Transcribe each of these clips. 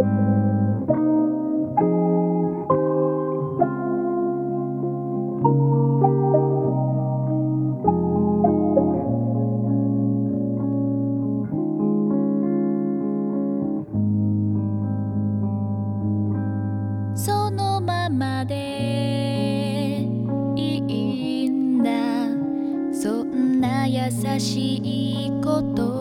そのままでいいんだ。そんな優しい言葉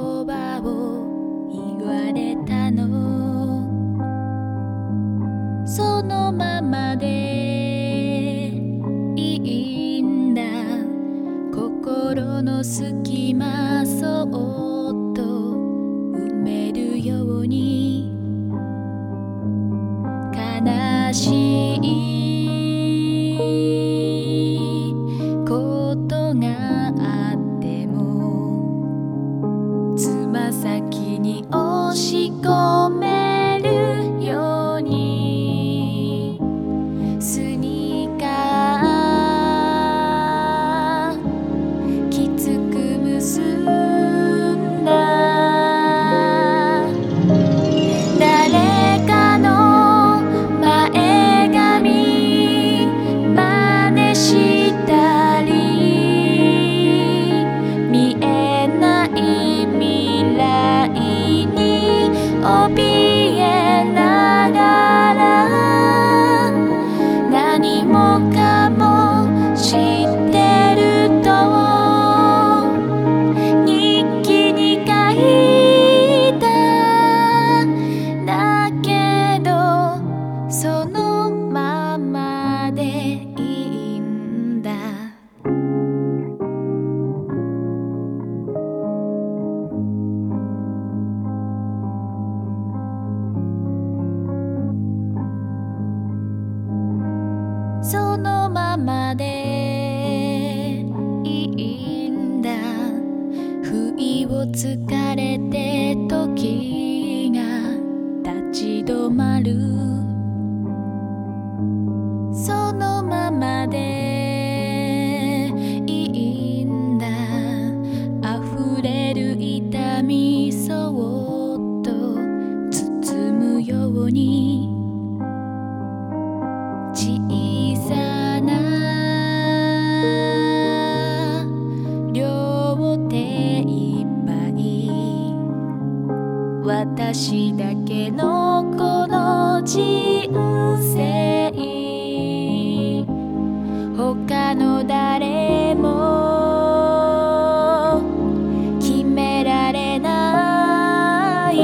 の隙間そっと埋めるように悲しいまでいいんだ。不意をつかれて時が立ち止まる。私だけのこの人生。他の誰も決められない。